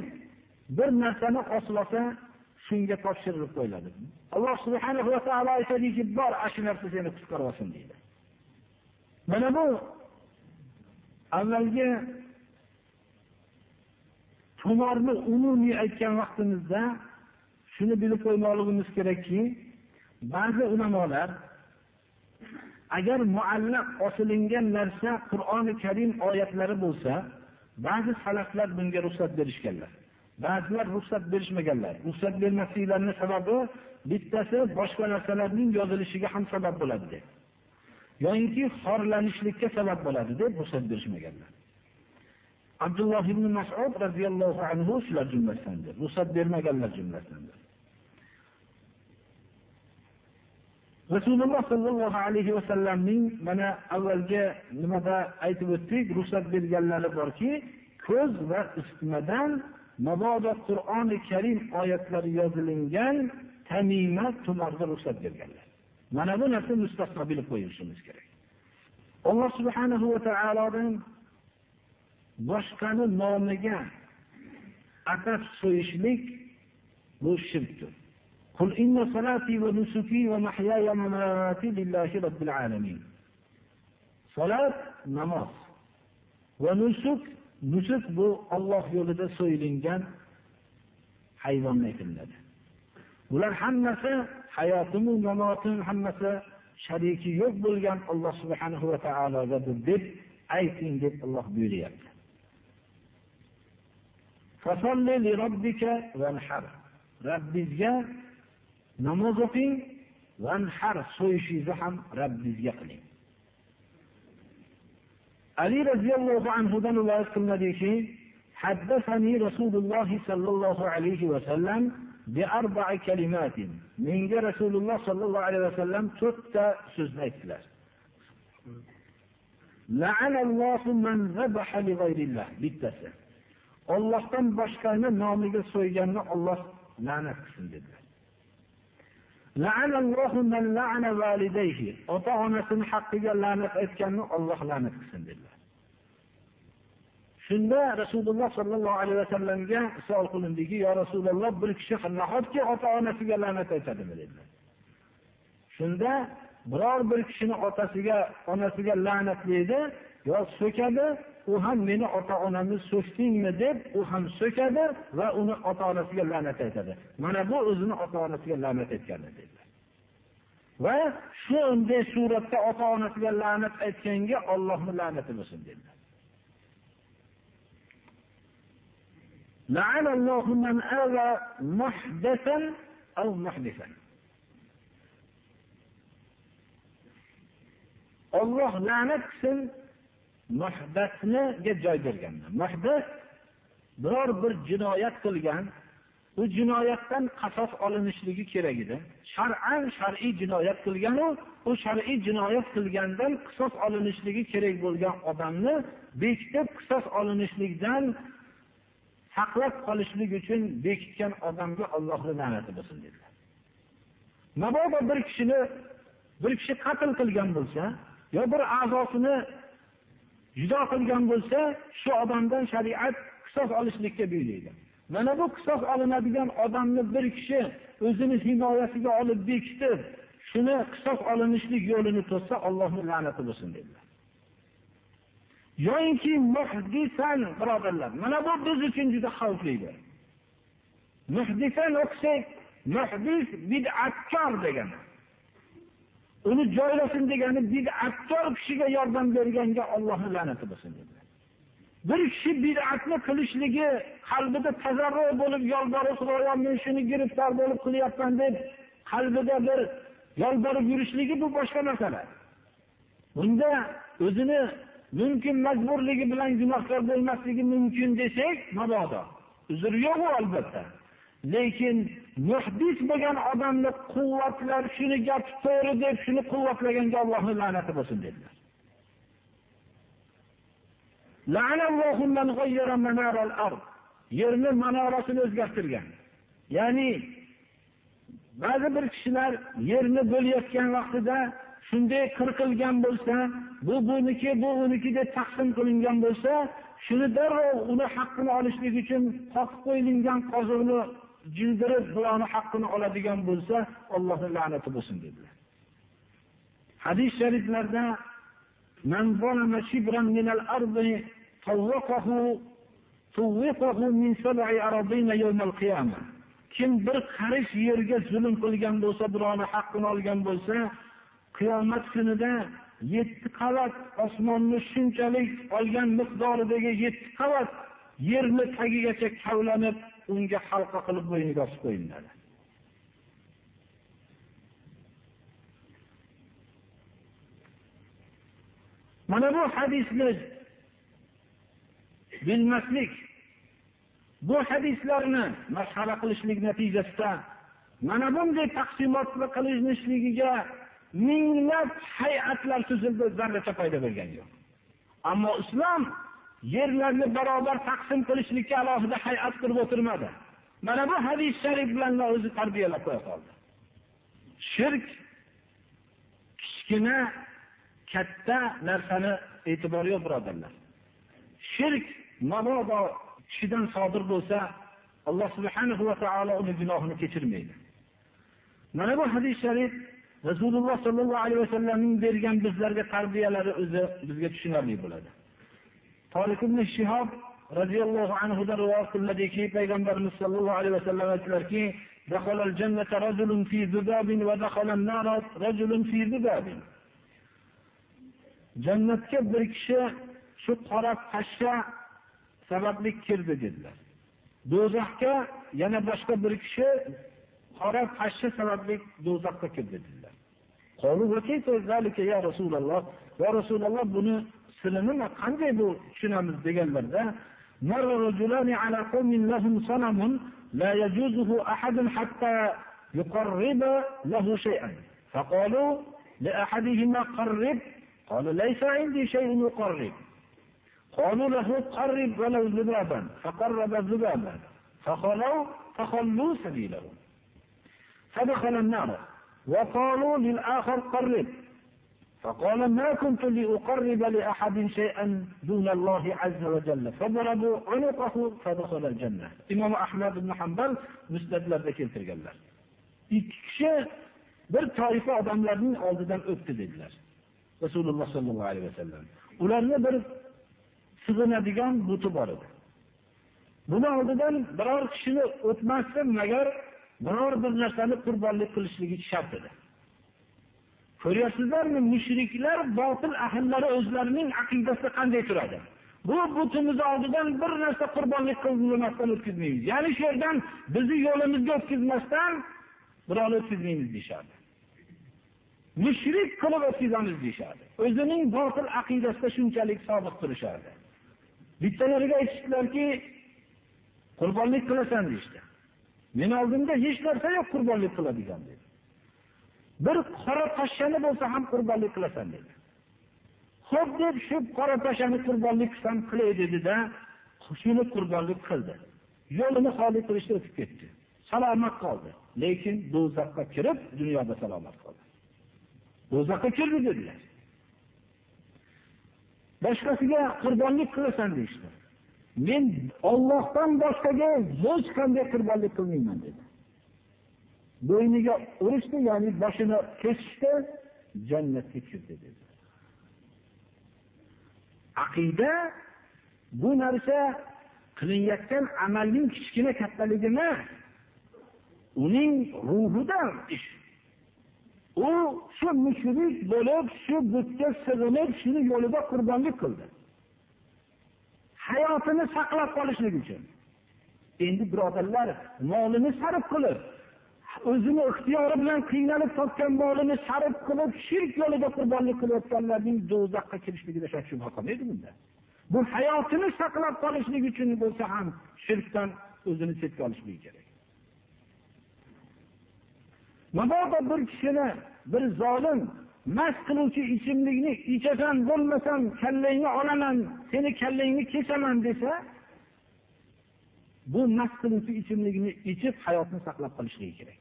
bir narsani oslasa shunga topshirib qo'yiladi. Alloh subhanahu va taolo aytadiki bor ana shu narsa seni qutqarib olsin deydi. Mana bu avvalgi tumorni umumiy aytgan vaqtimizda shuni bilib qo'ymoqligimiz kerakki ba'zi ulamolar agar muallaq osilingan narsa qur'oni karim oyatlari bo'lsa ba'zi salaflar bunga ruxsat berishganlar. Ba'zilar ruxsat berishmaganlar. Ruxsat bermasliklarini sababi bittasi boshqa narsalarning yozilishiga ham sabab bo'ladi deb. Yoyinki xorlanishlikka sabab bo'ladi deb ruxsat berishmaganlar. Abdulloh ibn masud roziyallohu anhu shular jumlasidandir. Ruxsat bermaganlar jumlasidandir. Rasululloh sollallohu alayhi vasallamning mana avvalgi nimada aytib o'tdik ruxsat berganlari borki ko'z va isitmadan mabodo qur'oni karim oyatlari yozilingan tamima tumorga ruxsat berganlar. Mana bu narsa mustasno bilib qo'yishimiz kerak. Alloh subhanahu va taolodan boshqani nomiga atab so'yishlik bu shirkdir. قل إن صلاتي ونسكي ومحياي ومماتي لله رب العالمين salat namoz va nusuk nusuk bu Alloh yo'lida so'yilingan hayvonni aytiladi. Bular hammasi hayotimu namotim hammasi shariki yo'q bo'lgan Alloh subhanahu va taologa deb ayting deb Alloh buyuryapti. Fasalli li robbika vanhar. Rabbingizga namoz o'qing va har so'yishingizni ham rabbingizga qiling ali roziyallohu anhudan rivoyat qilinadiki حدثني رسول الله alayhi الله عليه وسلم بأربع كلمات من رسول الله صلى الله عليه وسلم تتى سزنيتلر لعن الله من ذبح لغير الله bittasi Allohdan boshqani nomiga so'yganni Alloh la'nat qilsin dedi. Ota onasini haqqiga la'nat aytganni olloh la'nat qilsin dedilar. Shunda rasululloh sollallohu alayhi vasallamga savol qilindiki yo rasululloh bir kishi nahotki ota onasiga la'nat aytadimi? dedilar. Shunda biror bir kishini otasiga onasiga la'natlaydi yo so'kadi u ham meni ota onamni so'kdingmi deb u ham so'kadi va uni ota onasiga la'nat aytadi mana bu o'zini ota onasiga la'nat aytgani dedilar va shu unday suratda ota onasiga la'nat aytganga ollohni la'nati bo'lsin dedilar لعن الله من آذى محدثا أو محدثا Alloh la'nat qilsin muhdasniga joy berganlar. Muhdas biror bir jinoyat qilgan, u jinoyatdan qasos olinishligi kerak edi. Shar'an shar'iy jinoyat qilgan u, u shar'iy jinoyat qilgandan qasos olinishligi kerak bo'lgan odamni bekitib qasos olinishlikdan saqlab qolishlik uchun bekitgan odamga allohni la'nati bo'lsin dedilar. Mabodo bir kishini bir kishi qatl qilgan bo'lsa, yo bir a'zosini judo qilgan bo'lsa, shu odamdan shariat qisos olishlikka buyuraydi Mana bu qisos olinadigan odamni bir kishi o'zini himoyasiga olib bekitib, shuni qisos olinishlik yo'lini to'ssa, allohni la'nati bo'lsin dedilar. yoinki muhdisan birodarlar mana bu biz uchun juda xavflidir. Muhdisan o'qisak muhdis bid'atkor degani uni joylasin degani bid'atkor kishiga yordam berganga Allohning la'nati bo'lsin dedi bir kishi bid'atni qilishligi qalbida tazarru bo'lib yolborib xudoyo men shuni giriftor bo'lib qilyapman deb qalbida bir yolborib yurishligi bu boshqa masala. Bunda o'zini mumkin majburligi bilan gunohkor bo'lmasligi mumkin desak mabodo. Uzr yo'q albatta. Lekin muhdis bo'lgan odamni quvvatlar shuni gapi to'g'ri deb shuni quvvatlaganga allohni la'nati bo'lsin dedilar. Yerni manorasini o'zgartirgan. Ya'ni ba'zi bir kishilar yerni bo'layotgan vaqtida shunday qirqilgan bo'lsa bu buniki bu uniki deb taqsim qilingan bo'lsa shuni darrov uni haqqini olishlik uchun qoqib qo'yilgan qoziqni jindirib birovni haqqini oladigan bo'lsa Allohni la'nati bo'lsin dedilar. Hadis shariflarda man zalama shibran min al-ardi tawwaqahu tawwaqahu min sab'i aradina yawm al-qiyamah. Kim bir qarish yerga zulm qilgan bo'lsa, birovni haqqini olgan bo'lsa, qiyomat kunida 7 qavat osmonni shunchalik olgan miqdoridagi 7 qavat yerni tagigacha kavlanib unga halqa qilib bo'yniga osib qo'yiladi mana bu hadisni bilmaslik bu hadislarni masxara qilishlik natijasida mana bunday taqsimotni qilinishligiga minglab hay'atlar tuzildi zarracha foyda bo'lgani yo'q. Ammo islom yerlarni barobar taqsim qilishlikka alohida hay'at qilib o'tirmadi. Mana bu hadis sharif bilan o'zi tarbiyalab qo'ya qoldi shirk kichkina katta narsani e'tibori yo'q birodarlar. Shirk mabodo kishidan sodir bo'lsa alloh subhanahu va taolo uni gunohini kechirmaydi. Mana bu hadis sharif rasululloh sollallohu alayhi vasallamning bergan bizlarga tarbiyalari o'zi bizga tushunarli bo'ladi. tolik ibn shihob roziyallohu anhudan rivoyat qilinadiki payg'ambarimiz sollallohu alayhi vasallam aytdilarki دخل الجنة رجل في ذباب ودخل النار رجل في ذباب jannatga bir kishi shu qora pashsha sababli kirdi dedilar do'zaxga yana boshqa bir kishi qora pashsha sababli do'zaxga kirdi dedilar ya rasululloh ya rasululloh buni siri nima qanday bu tushunamiz deganlarda لا يجوزه أحد حتى يقرب له شيئا فقالوا لأحدهما قرب قال ليس عندي شيء يقرب قالوا له قرب ولو ذبابا فقرب ذبابا فخلوا فخلوا سبيله فدخل النار وقالوا للآخر قرب فقال ما كنت لأقرب لأحد شيئا دون الله عز وجل فضربوا عنقه فدخل الجنة إمام أحمد بن حنبل musnatlarda keltirganlar ikki kishi bir toifa odamlarning oldidan o'tdi dedilar rasululloh sollallohu alayhi vasallam ularni bir sig'inadigan buti bor edi buni oldidan biror kishini o'tmasdan magar biror bir narsani qurbonlik qilishligi shart edi ko'ryapsizlarmi mushriklar botil ahllari o'zlarining aqidasida qanday turadi? Bu butimizni oldidan bir narsa qurbonlik qilmasdan o'tkazmaymiz. Ya'ni shu yerdan bizni yo'limizga o'tkazmasdan birovni o'tkazmaymiz deyishardi mushrik qilib o'tkazamiz deyishardi o'zining botil aqidasida shunchalik sobiq turishardi. Bittalariga aytishdilarki qurbonlik qilasan deyishdi. Meni oldimda hech narsa yo'q qurbonlik qiladigan dedi. Bir qora pashshani bo'lsa ham qurbonlik qilasan dedi. Ho'p deb shu qora pashshani qurbonlik qilsam qilay dedida shuni qurbonlik qildi. Yo'lini xoli qilishda o'tib ketdi. Salomat qoldi. Lekin do'zaxga kirib dunyoda salomat qoldi. Do'zaxga kirdi dedilar. Boshqasiga qurbonlik qilasan deyishdi. Men ollohdan boshqaga hech qanday qurbonlik qilmayman dedi. Bo'yniga urishdi ya'ni boshini kesishdi jannatga kirdi dedi. Aqida bu narsa qilinayotgan amalning kichkina kattaligi emas uning ruhida ish u shu mushrik bo'lib shu butga sig'inib shuni yo'lida qurbonlik qildi. Hayotini saqlab qolishlik uchun. Endi birodarlar molini sarf qilib o'zini ixtiyori bilan qiynalib topgan molini sarf qilib shirk yo'lida qurbonlik qilayotganlarning do'zaxga kirishligida shak shubha qolmaydi bunda. Bu hayotini saqlab qolishlik uchun bo'lsa ham shirkdan o'zini chetga olishligi kerak. Mabodo bir kishini bir zolim mast qiluvchi ichimlikni ichasan bo'lmasam kallangni olaman seni kallangni kesaman desa bu mast qiluvchi ichimlikni ichib hayotni saqlab qolishligi kerak.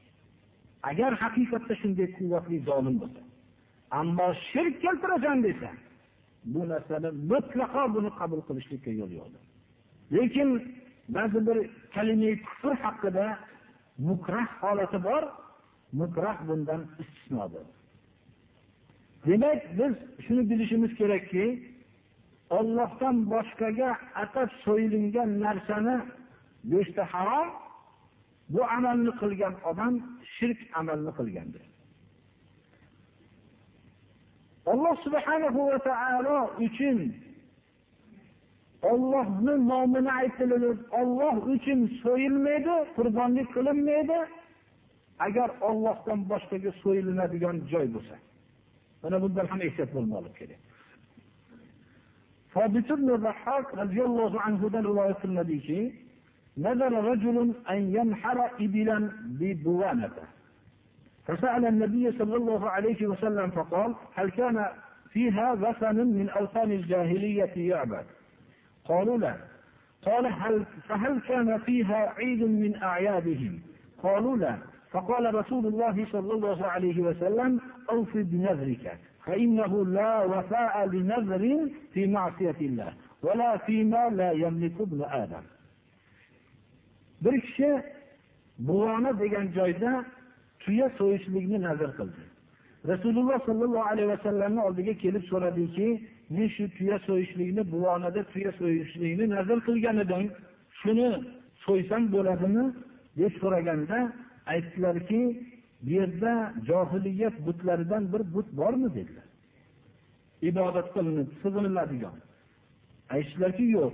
Agar haqiqatda shunday quvvatli zolim bo'lsa ammo shirk keltirasan desa bu narsani mutlaqo buni qabul qilishlikka yo'l yo'qdir lekin ba'zi bir kalima kufr haqida mukrah holati bor mukrah bundan istisnodir. Demak biz shuni bilishimiz kerakki ollohdan boshqaga atab so'yilingan narsani go'shti harom bu amalni qilgan odam shirk amalni qilgandir. Alloh subhanahu va taolo uchun ollohni nomini aytilib olloh uchun so'yilmaydi qurbonlik qilinmaydi. Agar ollohdan boshqaga so'yilinadigan joy bo'lsa mana bundan ham ehtiyot bo'lmoqlik kerak sobit ibn roziyallohu anhudan rivoyat qilinadiki نذر رجل أن ينحر إبلا ببوانة فسأل النبي صلى الله عليه وسلم فقال هل كان فيها وثن من أوثان الجاهلية يعبد؟ قالوا لا. قال هل فهل كان فيها عيد من أعيادهم؟ قالوا لا. فقال رسول الله صلى الله عليه وسلم أوف بنذرك فإنه لا وفاء لنذر في معصية الله ولا فيما لا يملك ابن آدم. Bir kishi buvona degan joyda tuya so'yishlikni nazar qildi. Rasululloh sollallohu alayhi vasallamni oldiga kelib so'radiki men shu tuya so'yishlikni buvonada tuya so'yishlikni nazr qilgan edim. Shuni so'ysam bo'ladimi? deb so'raganda aytdilarki bu yerda johiliyat butlaridan bir but bormi? dedilar. Ibodat qilinib sig'iniladigan. Aytishdilarki yo'q.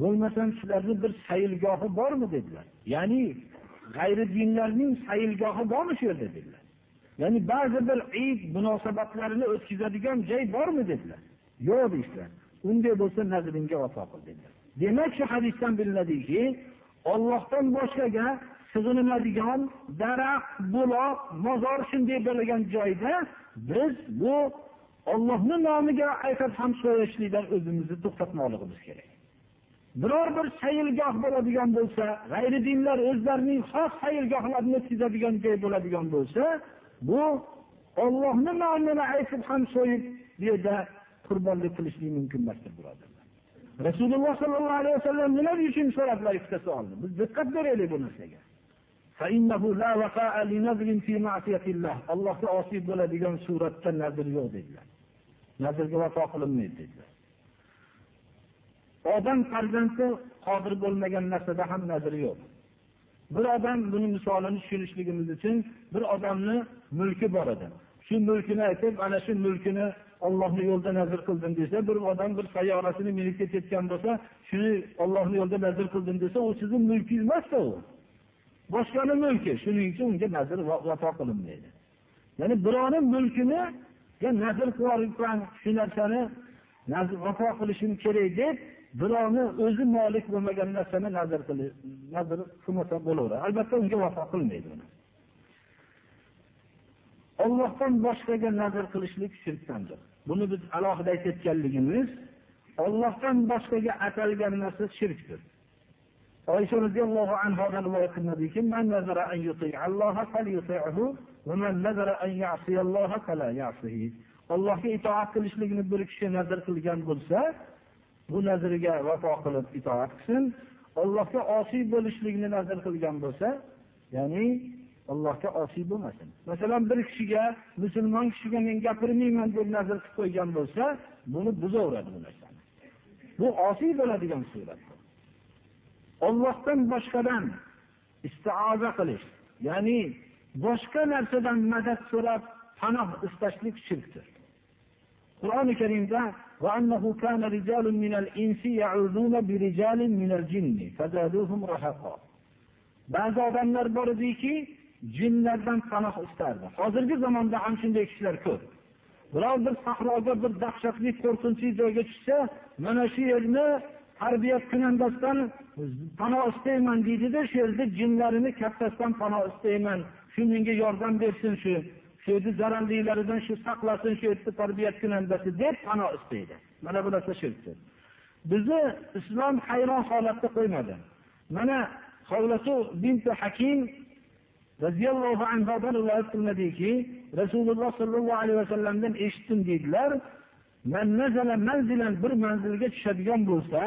Bo'lmasam sizlarni bir sayilgohi bormi dedilar. Ya'ni g'ayri dinlarning sayilgohi bormi shu yerda dedilar. Ya'ni ba'zi bir id munosabatlarini o'tkazadigan joy bormi dedilar. Yo'q deyishdilar. Unday bo'lsa nazringga vafo qil dedilar. Demak shu hadisdan bilinadiki ollohdan boshqaga sig'iniladigan daraxt buloq mozor shunday bo'lgan joyda biz bu ollohni nomiga aytib ham so'rashlikdan o'zimizni to'xtatmoqligimiz kerak. Biror bir sayilgoh bo'ladigan bo'lsa g'ayri dinlar o'zlarining xos sayilgohlarini o'tkazadigan joy bo'ladigan bo'lsa bu ollohni nomini aytib ham so'yib bu yerda qurbonlik qilishlik mumkin emasdir birodarlar rasululloh sollallohu alayhi vasallam nima uchun so'radilar ikkita savolni biz diqqat beraylik bu narsaga. Allohga osiy bo'ladigan suratda nazr yo'q dedilar. Nazrga vafo qilinmaydi dedilar. Odam farzandi qodir bo'lmagan narsada ham nazr yo'q. Bir odam buni misolini tushunishligimiz uchun bir odamni mulki bor edi. Shu mulkini aytib ana shu mulkini ollohni yo'lida nazr qildim desa bir odam bir sayyorasini minib ketayotgan bo'lsa shuni ollohni yo'lida nazr qildim desa u sizni mulkingiz emasda u. Boshqani mulki shuning uchun unga nazr vafo qilinmaydi. Ya'ni birovni mulkini nazr qilib shu narsani vafo qilishim kerak deb birovni o'zi molik bo'lmagan narsani nazr nazr qilmasa bo'laveradi. Albatta unga vafo qilmaydi uni. Ollohdan boshqaga nazr qilishlik shirkdandir. Buni biz alohida aytayotganligimiz ollohdan boshqaga atalgan narsa shirkdir. Oysha roziyallohu anhudan rivoyat qilinadiki ollohga itoat qilishlikni bir kishi nazr qilgan bo'lsa bu nazriga vafo qilib itoat qilsin. Allohga osiy bo'lishlikni nazr qilgan bo'lsa ya'ni allohga osiy bo'lmasin. Masalan bir kishiga musulmon kishiga men gapirmayman deb nazr qilib qo'ygan bo'lsa buni buzaveradi bu narsani. Bu osiy bo'ladigan surat. Ollohdan boshqadan istioza qilish ya'ni boshqa narsadan madad so'rab panoh istashlik shirkdir. Qur'oni karimda وأنه كان رجال من الإنس يعوذون برجال من الجن فزادوهم رهقا ba'zi odamlar bor ediki jinlardan panoh istardi hozirgi zamonda ham shunday kishilar ko'p biror bir sahroga bir dahshatli qo'rqinchli joyga tushsa mana shu yerni tarbiyat kunandasidan panoh istayman deydida shu yerda jinlarini kattasidan panoh istayman shu menga yordam bersin shu shu yerni zararlilaridan shu saqlasin shu yerda tarbiyat kunandasi deb pano istaydi. Mana bu narsa shirkdir. Bizni islom hayron holatda qo'ymadi. Mana havlatu binti hakim roziyallohu anhodan rivoyat qilinadiki rasululloh sollallohu alayhi vasallamdan eshitdim deydilar bir manzilga tushadigan bo'lsa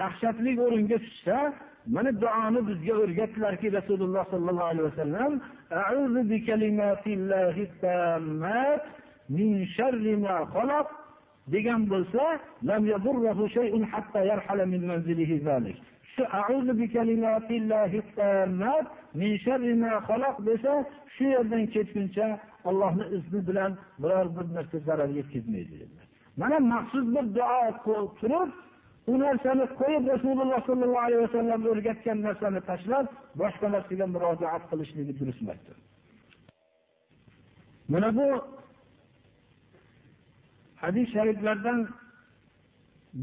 dahshatli o'ringa tushsa mana duoni bizga o'rgatdilarki rasululloh sollallohu alayhi vasallam degan bo'lsa shu desa shu yerdan ketguncha Allohni izni bilan biror bir narsa zarar yetkazmaydi. Dedilar mana maxsus bir duo turib bu narsani qo'yib rasululloh sollallohu alayhi vasallam o'rgatgan narsani tashlab boshqa narsaga murojaat qilishligi durust emasdir mana bu hadis shariflardan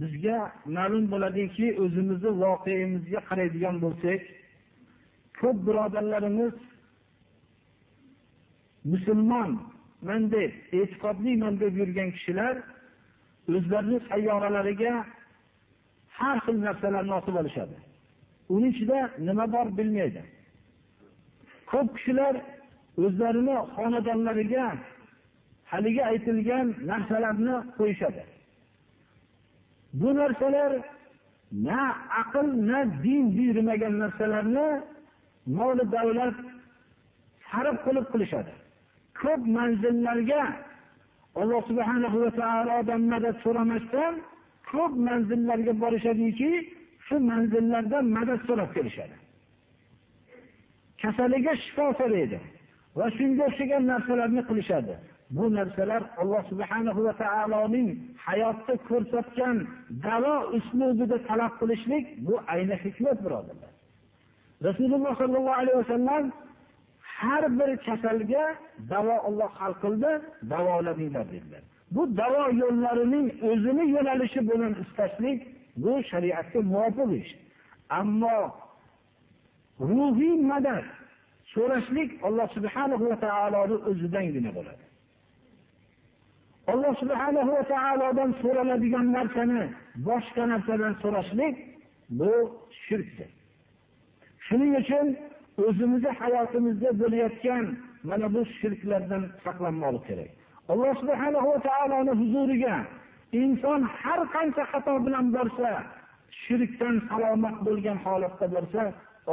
bizga ma'lum bo'ladiki o'zimizni voqeimizga qaraydigan bo'lsak ko'p birodarlarimiz musulmonman deb e'tiqodliman deb yurgan kishilar o'zlarini sayyoralariga har xil narsalarni osib olishadi. Uni ichida nima bor bilmaydi. Ko'p kishilar o'zlarini xonadonlariga haligi aytilgan narsalarni qo'yishadi. Bu narsalar na aql na din buyurmagan narsalarni moli davlat sarf qilib qilishadi. Ko'p manzillarga alloh subhanahu va taolodan madad so'ramasdan ko'p manzillarga borishadiki shu manzillardan madad so'rab kelishadi. Kasaliga shifo so'raydi va shunga o'xshagan narsalarni qilishadi. Bu narsalar alloh subhanahu va taoloning hayotda ko'rsatgan davo uslubida talab qilishlik bu ayni hikmat birodarlar. Rasululloh sollallohu alayhi vasallam har bir kasalga davo olloh hal qildi davolaninglar dedilar. Bu davo yo'llarining o'zini yo'nalishi bilan istashlik bu shariatga muvofiq ish. Ammo ruhiy madad so'rashlik alloh subhanahu va taoloni o'zidangina bo'ladi. Alloh subhanahu va taolodan so'raladigan narsani boshqa narsadan so'rashlik bu shirkdir. Shuning uchun o'zimizni hayotimizda bo'layotgan mana bu shirklardan saqlanmoqlik kerak. Alloh subhanahu va taoloni huzuriga inson har qancha xato bilan borsa shirkdan salomat bo'lgan holatda bo'lsa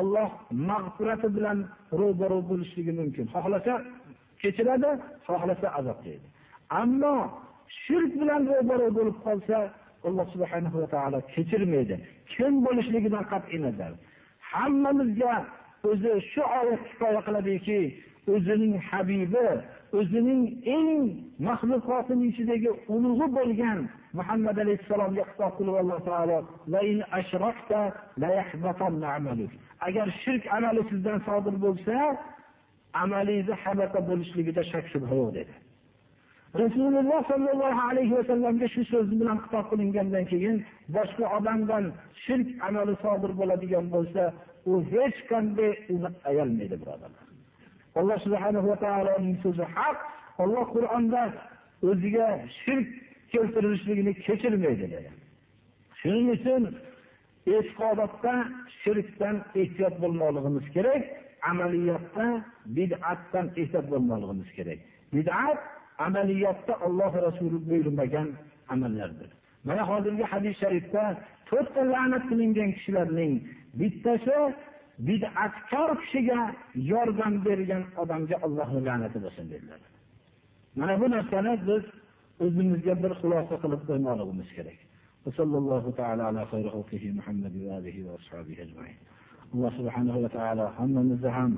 olloh mag'firati bilan ro'baro bo'lishligi mumkin. Xohlasa kechiradi xohlasa azoblaydi ammo shirk bilan ro'baro bo'lib qolsa alloh subhanahu va taolo kechirmaydi. Kim bo'lishligidan qat'iy nazar. Hammamizga o'zi shu oyat hikoya qiladiki o'zining habibi o'zining eng maxluqotini ichidagi ulug'i bo'lgan muhammad alayhissalomga xitob qilib alloh taolo agar shirk amali sizdan sodir bo'lsa amalingizni habata bo'lishligida shak shubha yo'q dedi. Rasululloh sollallohu alayhi vasallamga shu so'z bilan xitob qilingandan keyin boshqa odamdan shirk amali sodir bo'ladigan bo'lsa u hech qanday uni ayalmaydi birodarlar. Alloh subhanahu va taoloning so'zi haq. Olloh qur'onda o'ziga shirk keltirilishligini kechirmaydi dedi. Shuning uchun e'tiqodatda shirkdan ehtiyot bo'lmoqligimiz kerak amaliyotda bid'atdan ehtiyot bo'lmoqligimiz kerak. Bid'at amaliyotda olloh rasuli buyurmagan amallardir. Mana hozirgi hadis sharifda to'rtta la'nat qilingan kishilarning bittasi bid'atkor kishiga yordam bergan odamga allohni la'nati bo'lsin dedilar. Mana bu narsani biz o'zimizga bir xulosa qilib qo'ymoqligimiz kerak. Sallallohu ta'ala ala sayyidihi Muhammad va ahli johi jamii. alloh subhanahu va taala hammamizni ham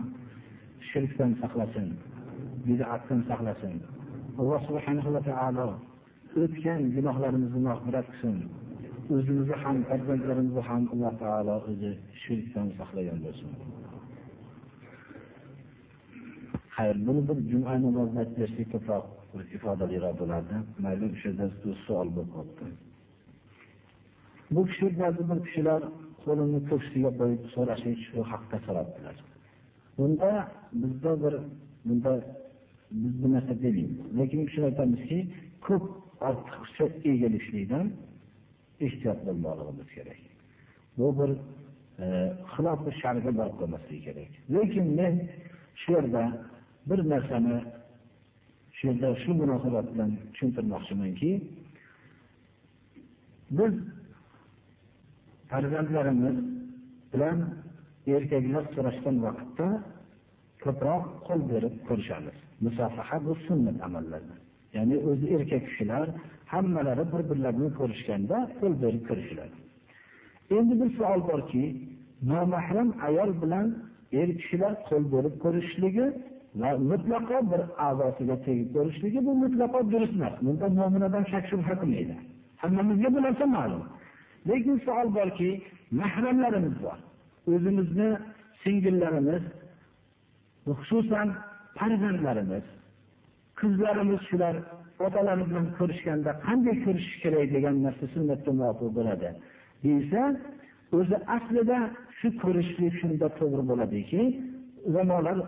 shirkdan saqlasin bid'atdan saqlasin. Alloh subhanahu va taala o'tgan gunohlarimizni mag'firat qilsin. O'zimizni ham farzandlarimizni ham alloh taolo o'zi shirkdan saqlagan bo'lsin. Xayr buni bir juma namozini aytib bersak ko'proq ifodaliroq bo'lardi. Mayli o'sha savol bo'lib qolibdi. Bu kishi ba'zi bir kishilar qo'lini ko'ksiga qo'yib so'rashlik shu haqda so'rabdilar. Bunda bizda bir bunda biz bu narsa demaymiz lekin shuni aytamizki ko'p ortiqcha egilishlikdan ehtiyot bo'lmoqligimiz kerak. Bu bir e, xilofi shariga borib qolmasligi kerak. Lekin men shu yerda bir narsani shu yerda shu munosabat bilan tushuntirmoqchimanki biz farzandlarimiz bilan erkaklar so'rashgan vaqtda ko'proq qo'l berib ko'rishamiz. Musofaha bu sunnat amallardan ya'ni o'zi erkak kishilar hammalari bir birlarini ko'rishganda qo'l berib ko'rishiladi endi bir savol borki nomahram ayol bilan er kishilar qo'l berib ko'rishligi va mutlaqo bir a'zosiga tegib ko'rishligi bu mutlaqo durust emas. Bunda mo'min odam shak shubha qilmaydi. Hammamizga bu narsa ma'lum. Lekin savol borki mahramlarimiz bor. O'zimizni singillarimiz xususan farzandlarimiz qizlarimiz shular otalari bilan ko'rishganda qanday ko'rishish kerak degan narsa sunnatga muvofiq bo'ladi. Deyilsa o'zi aslida shu ko'rishlik shunda to'g'ri bo'ladiki ulamolar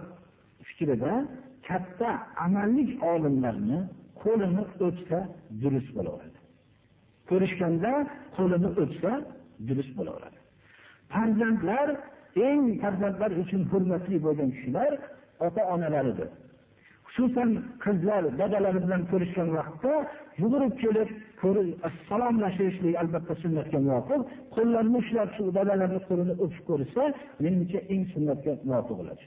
fikrida katta amallik olimlarni qo'lini o'psa durust bo'laveradi. Ko'rishganda qo'lini o'psa durust bo'laveradi. Farzandlar eng farzandlar uchun hurmatli bo'lgan kishilar ota onalaridir xususan qizlar dadalari bilan ko'rishgan vaqtda yugurib kelib salomlashishlik albatta sunnatga muvofiq. Qo'llarini ushlab shu dadalarni qo'lini o'pib ko'rsa menimcha eng sunnatga muvofiq bo'ladi.